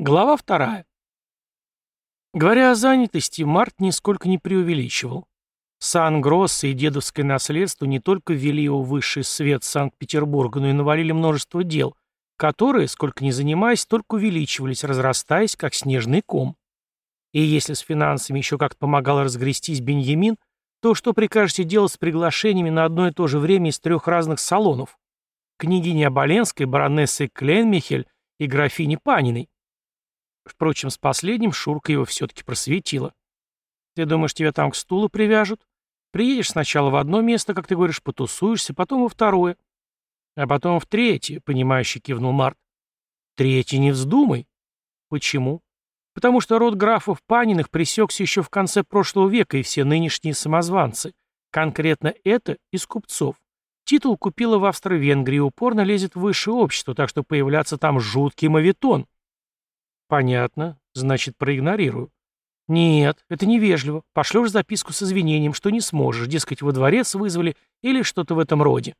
Глава вторая. Говоря о занятости, Март нисколько не преувеличивал. Сан-Гросс и дедовское наследство не только ввели его в высший свет Санкт-Петербурга, но и навалили множество дел, которые, сколько ни занимаясь, только увеличивались, разрастаясь, как снежный ком. И если с финансами еще как-то помогал разгрестись Беньямин, то что прикажете делать с приглашениями на одно и то же время из трех разных салонов? Княгини Оболенской, баронессы Кленмихель и графини Паниной. Впрочем, с последним Шурка его все-таки просветила. «Ты думаешь, тебя там к стулу привяжут? Приедешь сначала в одно место, как ты говоришь, потусуешься, потом во второе. А потом в третье», — понимающе кивнул Март. «Третье не вздумай». «Почему?» «Потому что род графов Паниных пресекся еще в конце прошлого века, и все нынешние самозванцы. Конкретно это из купцов. Титул купила в Австро-Венгрии упорно лезет в высшее общество, так что появляться там жуткий мавитон». Понятно. Значит, проигнорирую. Нет, это невежливо. Пошлешь записку с извинением, что не сможешь, дескать, во дворец вызвали или что-то в этом роде.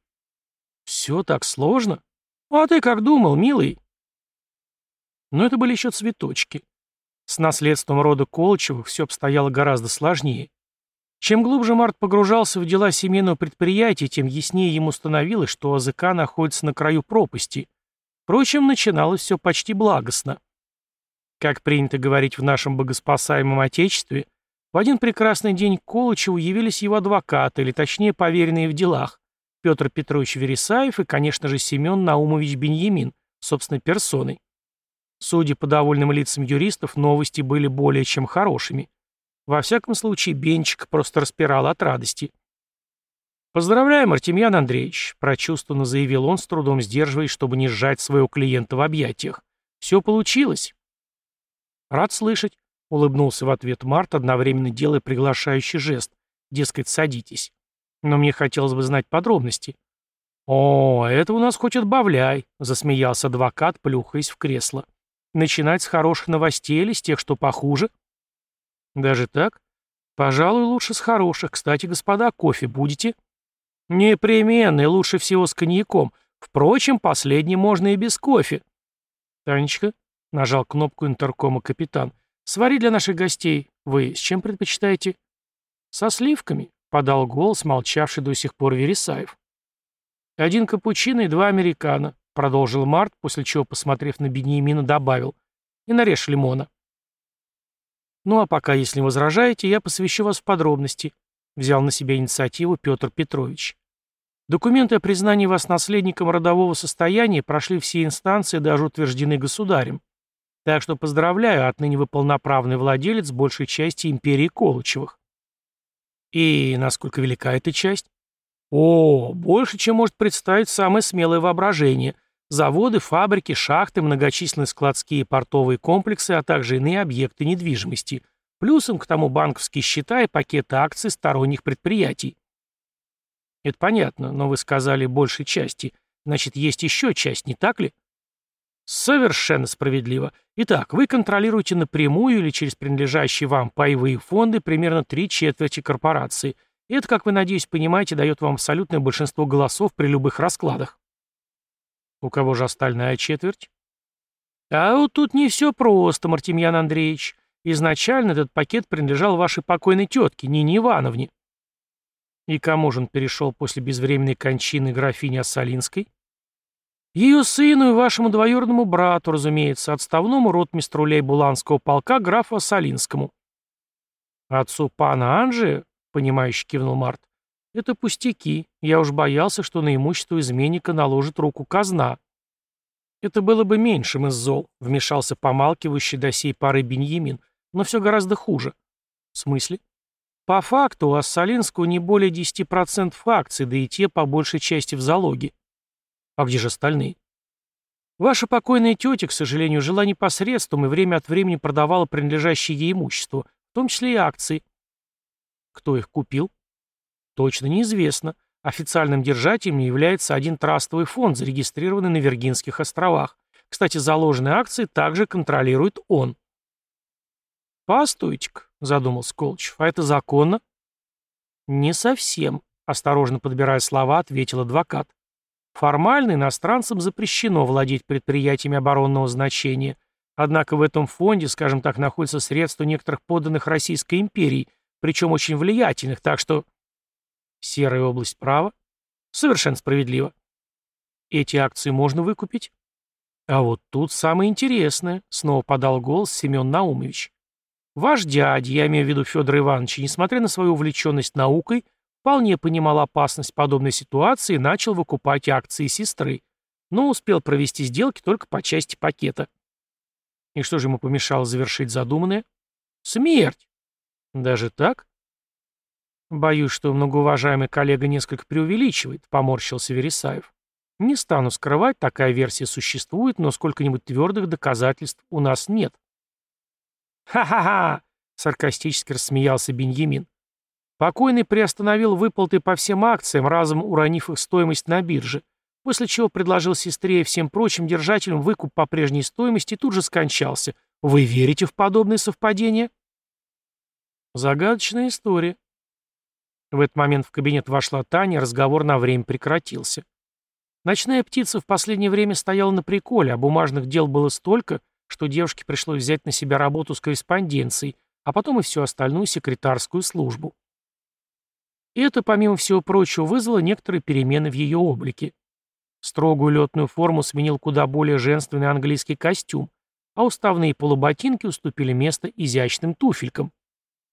Все так сложно? А ты как думал, милый? Но это были еще цветочки. С наследством рода Колчевых все обстояло гораздо сложнее. Чем глубже Март погружался в дела семейного предприятия, тем яснее ему становилось, что АЗК находится на краю пропасти. Впрочем, начиналось все почти благостно. Как принято говорить в нашем богоспасаемом Отечестве, в один прекрасный день к Колычеву явились его адвокаты, или точнее поверенные в делах, Петр Петрович Вересаев и, конечно же, Семен Наумович Беньямин, собственной персоной. Судя по довольным лицам юристов, новости были более чем хорошими. Во всяком случае, Бенчик просто распирал от радости. «Поздравляю, Артемьян Андреевич», — прочувствованно заявил он, с трудом сдерживаясь, чтобы не сжать своего клиента в объятиях. «Все получилось». «Рад слышать», — улыбнулся в ответ Март, одновременно делая приглашающий жест. Дескать, садитесь. Но мне хотелось бы знать подробности. «О, это у нас хоть отбавляй», — засмеялся адвокат, плюхаясь в кресло. «Начинать с хороших новостей или с тех, что похуже?» «Даже так? Пожалуй, лучше с хороших. Кстати, господа, кофе будете?» «Непременно, лучше всего с коньяком. Впрочем, последний можно и без кофе». «Танечка, — нажал кнопку интеркома капитан. «Свари для наших гостей. Вы с чем предпочитаете?» «Со сливками», — подал голос, молчавший до сих пор Вересаев. «Один капучино и два американо», — продолжил Март, после чего, посмотрев на Бениамина, добавил. «И нарежь лимона». «Ну а пока, если возражаете, я посвящу вас в подробности», — взял на себя инициативу Петр Петрович. Документы о признании вас наследником родового состояния прошли все инстанции, даже утверждены государем. Так что поздравляю, отныне вы полноправный владелец большей части империи Колычевых. И насколько велика эта часть? О, больше, чем может представить самое смелое воображение. Заводы, фабрики, шахты, многочисленные складские и портовые комплексы, а также иные объекты недвижимости. Плюсом к тому банковские счета и пакеты акций сторонних предприятий. Это понятно, но вы сказали большей части. Значит, есть еще часть, не так ли? Совершенно справедливо. Итак, вы контролируете напрямую или через принадлежащие вам паевые фонды примерно три четверти корпорации. И это, как вы, надеюсь, понимаете, дает вам абсолютное большинство голосов при любых раскладах. У кого же остальная четверть? А вот тут не все просто, Мартемьян Андреевич. Изначально этот пакет принадлежал вашей покойной тетке, Нине Ивановне. И кому же он перешел после безвременной кончины графини Ассалинской? Ее сыну и вашему двоюродному брату, разумеется, отставному ротмистру Лейбуланского полка графу Солинскому. Отцу пана Анжи, понимающе кивнул Март, это пустяки. Я уж боялся, что на имущество изменника наложит руку казна. Это было бы меньшим из зол, вмешался помалкивающий до сей поры Беньямин, но все гораздо хуже. В смысле? По факту у Ассалинского не более 10% акций, да и те по большей части в залоге. А где же остальные? Ваша покойная тетя, к сожалению, жила непосредством и время от времени продавала принадлежащее ей имущество, в том числе и акции. Кто их купил? Точно неизвестно. Официальным держателем является один трастовый фонд, зарегистрированный на Виргинских островах. Кстати, заложенные акции также контролирует он. «Постойте-ка», — задумался Колчев, — «а это законно?» «Не совсем», — осторожно подбирая слова, ответил адвокат. Формально иностранцам запрещено владеть предприятиями оборонного значения, Однако в этом фонде, скажем так, находятся средства некоторых подданных Российской империи, причем очень влиятельных, так что... Серая область права? Совершенно справедливо. Эти акции можно выкупить? А вот тут самое интересное, снова подал голос Семен Наумович. Ваш дядя, я имею в виду Федор Иванович, несмотря на свою увлеченность наукой, вполне понимал опасность подобной ситуации и начал выкупать акции сестры, но успел провести сделки только по части пакета. И что же ему помешало завершить задуманное? Смерть. Даже так? Боюсь, что многоуважаемый коллега несколько преувеличивает, поморщился Вересаев. Не стану скрывать, такая версия существует, но сколько-нибудь твердых доказательств у нас нет. «Ха-ха-ха!» — саркастически рассмеялся Беньямин. Покойный приостановил выплаты по всем акциям, разом уронив их стоимость на бирже, после чего предложил сестре и всем прочим держателям выкуп по прежней стоимости и тут же скончался. Вы верите в подобные совпадения? Загадочная история. В этот момент в кабинет вошла Таня, разговор на время прекратился. Ночная птица в последнее время стояла на приколе, а бумажных дел было столько, что девушке пришлось взять на себя работу с корреспонденцией, а потом и всю остальную секретарскую службу. И это, помимо всего прочего, вызвало некоторые перемены в ее облике. Строгую летную форму сменил куда более женственный английский костюм, а уставные полуботинки уступили место изящным туфелькам.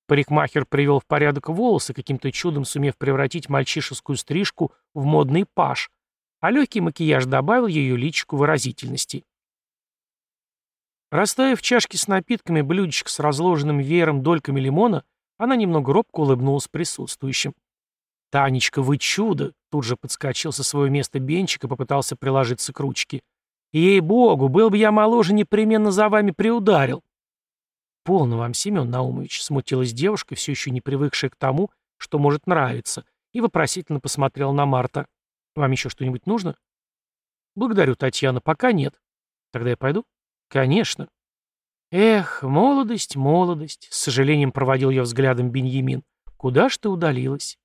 Парикмахер привел в порядок волосы, каким-то чудом сумев превратить мальчишескую стрижку в модный паш, а легкий макияж добавил ее личику выразительности. Расставив чашки с напитками, блюдечко с разложенным веером дольками лимона, она немного робко улыбнулась присутствующим. «Танечка, вы чудо!» Тут же подскочил со своего места Бенчик и попытался приложиться к ручке. «Ей-богу, был бы я моложе, непременно за вами приударил!» «Полно вам, Семен Наумович», — смутилась девушка, все еще не привыкшая к тому, что может нравиться, и вопросительно посмотрела на Марта. «Вам еще что-нибудь нужно?» «Благодарю, Татьяна, пока нет. Тогда я пойду?» «Конечно». «Эх, молодость, молодость», — с сожалением проводил я взглядом Беньямин. «Куда ж ты удалилась?»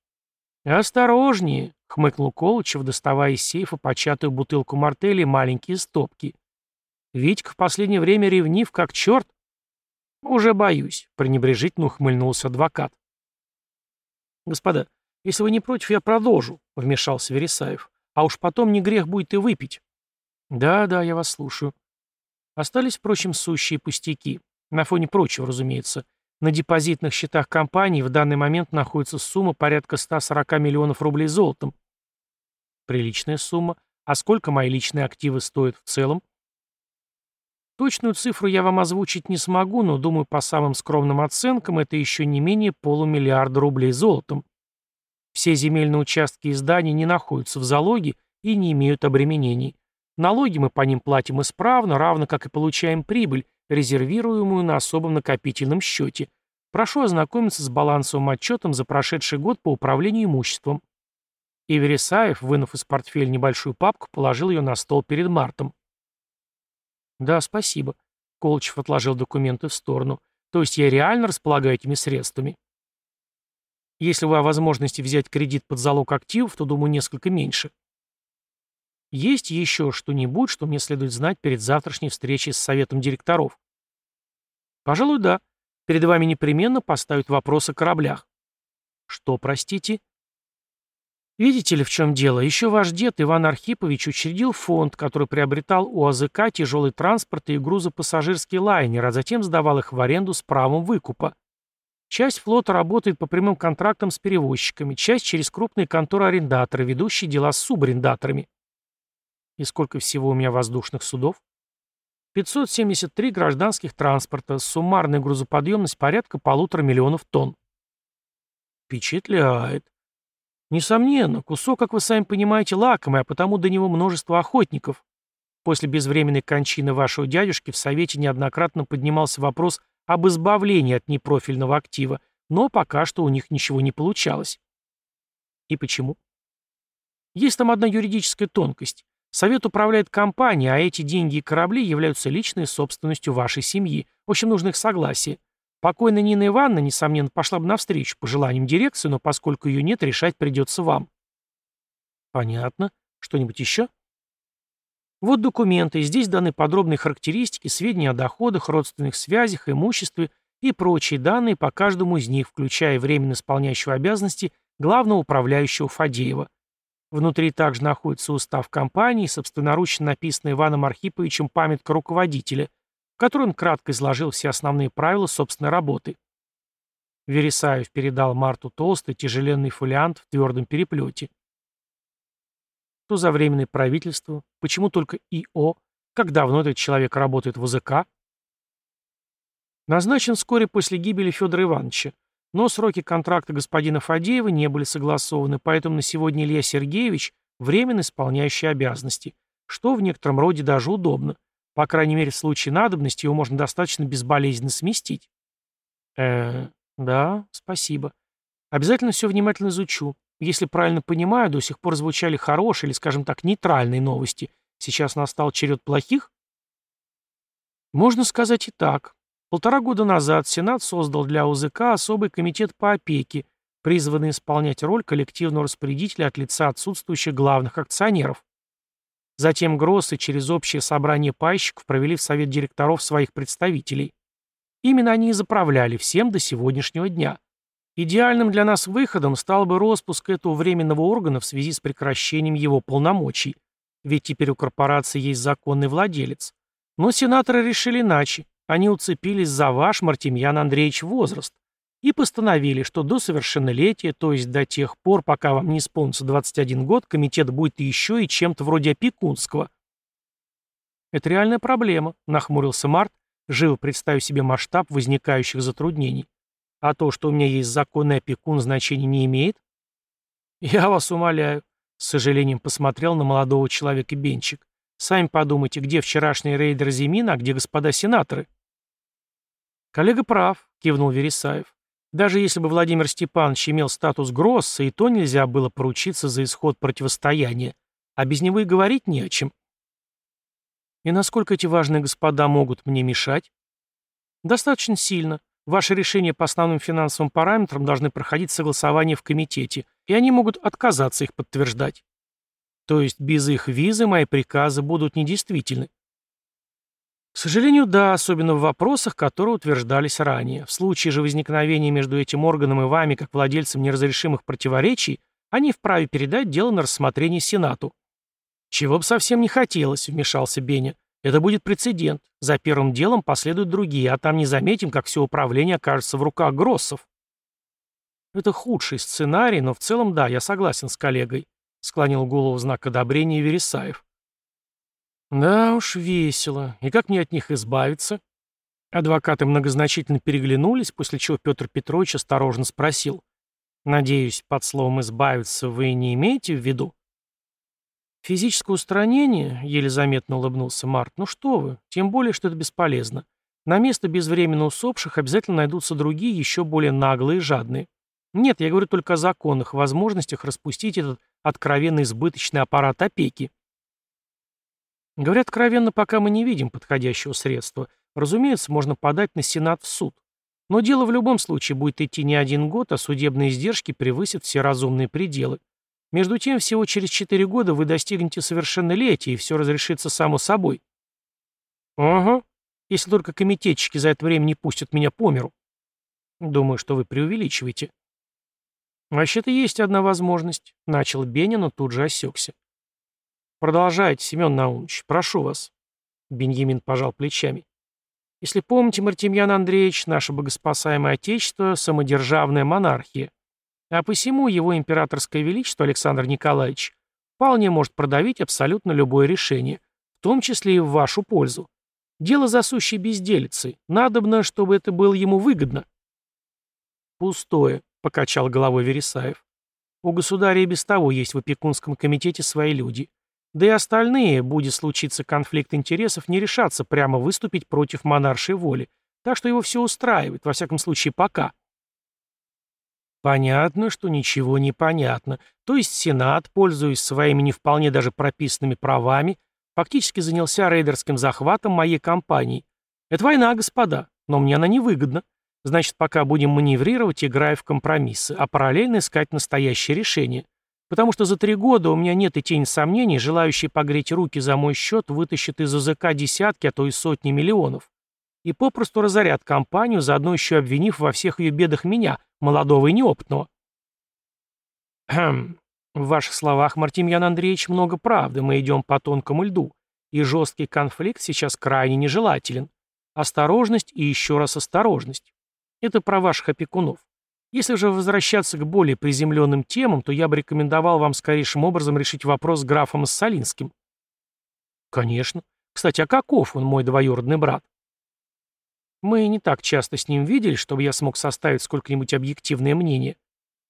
«Осторожнее», — хмыкнул Колычев, доставая из сейфа початую бутылку мартели и маленькие стопки. «Витька в последнее время ревнив, как черт». «Уже боюсь», — пренебрежительно ухмыльнулся адвокат. «Господа, если вы не против, я продолжу», — вмешался Вересаев. «А уж потом не грех будет и выпить». «Да, да, я вас слушаю». Остались, впрочем, сущие пустяки. На фоне прочего, разумеется. На депозитных счетах компании в данный момент находится сумма порядка 140 миллионов рублей золотом. Приличная сумма. А сколько мои личные активы стоят в целом? Точную цифру я вам озвучить не смогу, но, думаю, по самым скромным оценкам, это еще не менее полумиллиарда рублей золотом. Все земельные участки и здания не находятся в залоге и не имеют обременений. Налоги мы по ним платим исправно, равно как и получаем прибыль, резервируемую на особом накопительном счете. Прошу ознакомиться с балансовым отчетом за прошедший год по управлению имуществом. И Вересаев, вынув из портфеля небольшую папку, положил ее на стол перед Мартом. «Да, спасибо». Колчев отложил документы в сторону. «То есть я реально располагаю этими средствами?» «Если вы о возможности взять кредит под залог активов, то, думаю, несколько меньше». Есть еще что-нибудь, что мне следует знать перед завтрашней встречей с советом директоров? Пожалуй, да. Перед вами непременно поставят вопрос о кораблях. Что, простите? Видите ли, в чем дело? Еще ваш дед Иван Архипович учредил фонд, который приобретал у АЗК тяжелый транспорт и грузопассажирские лайнеры, а затем сдавал их в аренду с правом выкупа. Часть флота работает по прямым контрактам с перевозчиками, часть через крупные конторы-арендаторы, ведущие дела с субарендаторами. И сколько всего у меня воздушных судов? 573 гражданских транспорта, суммарная грузоподъемность порядка полутора миллионов тонн. Впечатляет. Несомненно, кусок, как вы сами понимаете, лакомый, а потому до него множество охотников. После безвременной кончины вашего дядюшки в Совете неоднократно поднимался вопрос об избавлении от непрофильного актива, но пока что у них ничего не получалось. И почему? Есть там одна юридическая тонкость. Совет управляет компанией, а эти деньги и корабли являются личной собственностью вашей семьи. В общем, нужно их согласие. Покойная Нина Ивановна, несомненно, пошла бы навстречу по желаниям дирекции, но поскольку ее нет, решать придется вам. Понятно. Что-нибудь еще? Вот документы, здесь даны подробные характеристики, сведения о доходах, родственных связях, имуществе и прочие данные по каждому из них, включая временно исполняющего обязанности главного управляющего Фадеева. Внутри также находится устав компании, собственноручно написанный Иваном Архиповичем памятка руководителя, в которой он кратко изложил все основные правила собственной работы. Вересаев передал Марту толстый, тяжеленный фолиант в твердом переплете. Что за временное правительство? Почему только ИО? Как давно этот человек работает в УЗК? Назначен вскоре после гибели Федора Ивановича. Но сроки контракта господина Фадеева не были согласованы, поэтому на сегодня Илья Сергеевич временно исполняющий обязанности, что в некотором роде даже удобно. По крайней мере, в случае надобности его можно достаточно безболезненно сместить. э да, спасибо. Обязательно все внимательно изучу. Если правильно понимаю, до сих пор звучали хорошие или, скажем так, нейтральные новости. Сейчас настал черед плохих? Можно сказать и так. Полтора года назад Сенат создал для УЗК особый комитет по опеке, призванный исполнять роль коллективного распорядителя от лица отсутствующих главных акционеров. Затем Гроссы через общее собрание пайщиков провели в совет директоров своих представителей. Именно они и заправляли всем до сегодняшнего дня. Идеальным для нас выходом стал бы распуск этого временного органа в связи с прекращением его полномочий. Ведь теперь у корпорации есть законный владелец. Но сенаторы решили иначе. Они уцепились за ваш, Мартемьян Андреевич, возраст и постановили, что до совершеннолетия, то есть до тех пор, пока вам не исполнится 21 год, комитет будет еще и чем-то вроде опекунского. Это реальная проблема, нахмурился Март, живо представив себе масштаб возникающих затруднений. А то, что у меня есть законный опекун, значения не имеет? Я вас умоляю, с сожалением посмотрел на молодого человека Бенчик. Сами подумайте, где вчерашний рейдер Зимина, а где господа сенаторы? Коллега прав, кивнул Вересаев. Даже если бы Владимир Степанович имел статус Гросса, и то нельзя было поручиться за исход противостояния, а без него и говорить не о чем. И насколько эти важные господа могут мне мешать? Достаточно сильно. Ваши решения по основным финансовым параметрам должны проходить согласование в комитете, и они могут отказаться их подтверждать. То есть без их визы мои приказы будут недействительны. К сожалению, да, особенно в вопросах, которые утверждались ранее. В случае же возникновения между этим органом и вами, как владельцем неразрешимых противоречий, они вправе передать дело на рассмотрение Сенату. Чего бы совсем не хотелось, вмешался Беня. Это будет прецедент. За первым делом последуют другие, а там не заметим, как все управление окажется в руках Гроссов. Это худший сценарий, но в целом да, я согласен с коллегой, склонил голову в знак одобрения Вересаев. Да уж, весело. И как мне от них избавиться? Адвокаты многозначительно переглянулись, после чего Петр Петрович осторожно спросил. «Надеюсь, под словом «избавиться» вы не имеете в виду?» «Физическое устранение?» — еле заметно улыбнулся Март. «Ну что вы, тем более, что это бесполезно. На место безвременно усопших обязательно найдутся другие, еще более наглые и жадные. Нет, я говорю только о законных возможностях распустить этот откровенно избыточный аппарат опеки». Говорят, откровенно, пока мы не видим подходящего средства. Разумеется, можно подать на Сенат в суд. Но дело в любом случае будет идти не один год, а судебные издержки превысят все разумные пределы. Между тем, всего через 4 года вы достигнете совершеннолетия, и все разрешится само собой. Ага, если только комитетчики за это время не пустят меня по миру. Думаю, что вы преувеличиваете. Вообще-то есть одна возможность, начал Беня, но тут же осекся. Продолжайте, Семен Наумович, прошу вас. Беньямин пожал плечами. Если помните, Мартемьян Андреевич, наше богоспасаемое отечество – самодержавная монархия. А посему его императорское величество Александр Николаевич вполне может продавить абсолютно любое решение, в том числе и в вашу пользу. Дело засущей безделицы. Надобно, чтобы это было ему выгодно. Пустое, покачал головой Вересаев. У государя и без того есть в опекунском комитете свои люди. Да и остальные, будет случиться конфликт интересов, не решатся прямо выступить против монаршей воли. Так что его все устраивает, во всяком случае, пока. Понятно, что ничего не понятно. То есть Сенат, пользуясь своими не вполне даже прописанными правами, фактически занялся рейдерским захватом моей компании. Это война, господа, но мне она невыгодна. Значит, пока будем маневрировать, играя в компромиссы, а параллельно искать настоящее решение. Потому что за три года у меня нет и тени сомнений, желающие погреть руки за мой счет вытащат из УЗК десятки, а то и сотни миллионов. И попросту разорят компанию, заодно еще обвинив во всех ее бедах меня, молодого и неопытного. Хм, в ваших словах, Мартемьян Андреевич, много правды, мы идем по тонкому льду, и жесткий конфликт сейчас крайне нежелателен. Осторожность и еще раз осторожность. Это про ваших опекунов. Если же возвращаться к более приземленным темам, то я бы рекомендовал вам скорейшим образом решить вопрос с графом Иссалинским. Конечно. Кстати, а каков он, мой двоюродный брат? Мы не так часто с ним видели, чтобы я смог составить сколько-нибудь объективное мнение.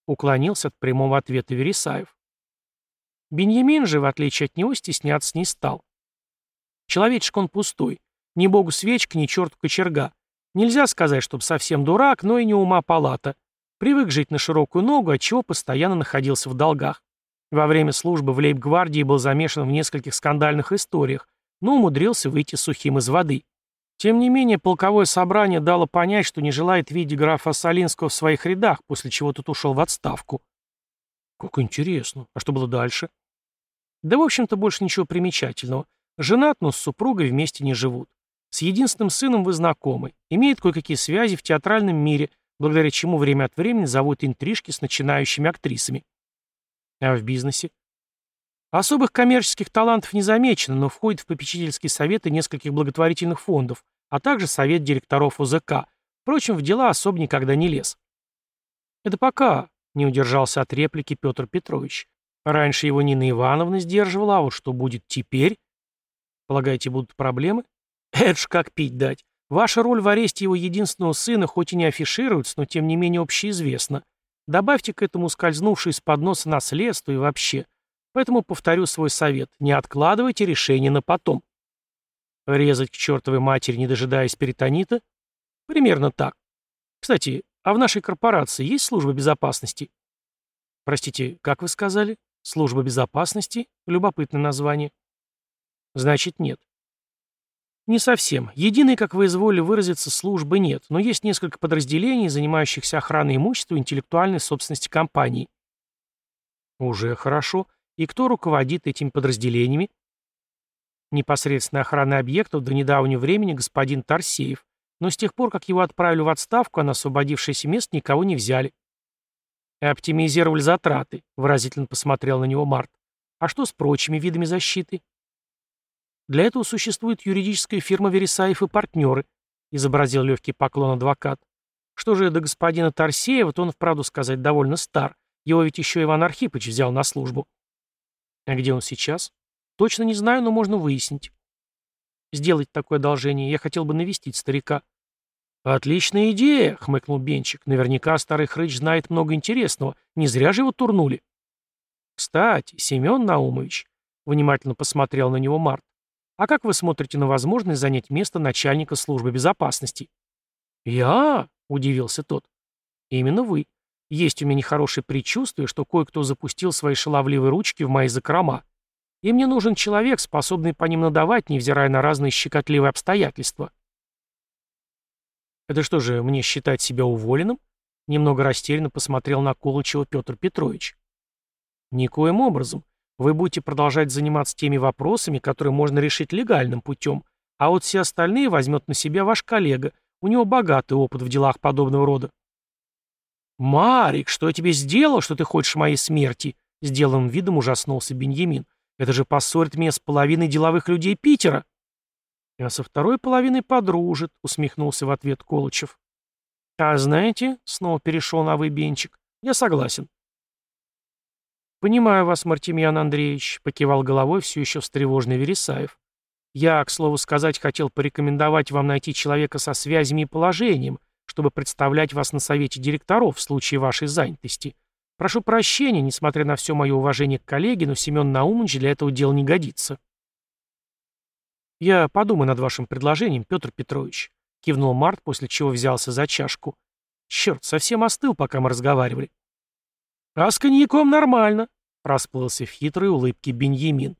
Уклонился от прямого ответа Вересаев. Беньямин же, в отличие от него, стесняться не стал. Человечек он пустой. Ни богу свечка, ни черту кочерга. Нельзя сказать, чтобы совсем дурак, но и не ума палата. Привык жить на широкую ногу, отчего постоянно находился в долгах. Во время службы в лейб-гвардии был замешан в нескольких скандальных историях, но умудрился выйти сухим из воды. Тем не менее, полковое собрание дало понять, что не желает видеть графа Солинского в своих рядах, после чего тот ушел в отставку. Как интересно. А что было дальше? Да, в общем-то, больше ничего примечательного. Женат, но с супругой вместе не живут. С единственным сыном вы знакомы. Имеет кое-какие связи в театральном мире, благодаря чему время от времени зовут интрижки с начинающими актрисами. А в бизнесе? Особых коммерческих талантов не замечено, но входит в попечительские советы нескольких благотворительных фондов, а также совет директоров УЗК. Впрочем, в дела особо никогда не лез. Это пока, не удержался от реплики Петр Петрович. Раньше его Нина Ивановна сдерживала, а вот что будет теперь? Полагаете, будут проблемы? Это как пить дать. Ваша роль в аресте его единственного сына хоть и не афишируется, но тем не менее общеизвестна. Добавьте к этому скользнувшее из-под носа наследство и вообще. Поэтому повторю свой совет. Не откладывайте решение на потом. Резать к чертовой матери, не дожидаясь перитонита? Примерно так. Кстати, а в нашей корпорации есть служба безопасности? Простите, как вы сказали? Служба безопасности? Любопытное название. Значит, нет. Не совсем. Единой, как вы изволили выразиться, службы нет, но есть несколько подразделений, занимающихся охраной имущества и интеллектуальной собственности компании. Уже хорошо. И кто руководит этими подразделениями? Непосредственно охрана объектов до недавнего времени господин Тарсеев, но с тех пор, как его отправили в отставку, а на освободившееся место никого не взяли. Оптимизировали затраты, выразительно посмотрел на него Март. А что с прочими видами защиты? Для этого существует юридическая фирма Вересаев и партнеры, изобразил легкий поклон адвокат. Что же до господина Тарсеева, то он, вправду сказать, довольно стар. Его ведь еще Иван Архипович взял на службу. А где он сейчас? Точно не знаю, но можно выяснить. Сделать такое одолжение. Я хотел бы навестить старика. «Отличная идея», — хмыкнул Бенчик. «Наверняка старый хрыч знает много интересного. Не зря же его турнули». «Кстати, Семен Наумович», — внимательно посмотрел на него Март, а как вы смотрите на возможность занять место начальника службы безопасности? Я? Удивился тот. Именно вы. Есть у меня нехорошее предчувствие, что кое-кто запустил свои шаловливые ручки в мои закрома. И мне нужен человек, способный по ним надавать, невзирая на разные щекотливые обстоятельства. Это что же, мне считать себя уволенным? Немного растерянно посмотрел на Колычева Петр Петрович. Никоим образом. Вы будете продолжать заниматься теми вопросами, которые можно решить легальным путем, а вот все остальные возьмет на себя ваш коллега. У него богатый опыт в делах подобного рода. «Марик, что я тебе сделал, что ты хочешь моей смерти?» Сделанным видом ужаснулся Беньямин. «Это же поссорит меня с половиной деловых людей Питера». «А со второй половиной подружит», — усмехнулся в ответ Колычев. «А знаете», — снова перешел на выбенчик, — «я согласен. «Понимаю вас, Мартемьян Андреевич», — покивал головой все еще встревоженный Вересаев. «Я, к слову сказать, хотел порекомендовать вам найти человека со связями и положением, чтобы представлять вас на совете директоров в случае вашей занятости. Прошу прощения, несмотря на все мое уважение к коллеге, но Семен Наумович для этого дела не годится». «Я подумаю над вашим предложением, Петр Петрович», — кивнул Март, после чего взялся за чашку. «Черт, совсем остыл, пока мы разговаривали». «А с коньяком нормально», — расплылся в хитрой улыбке Беньямин.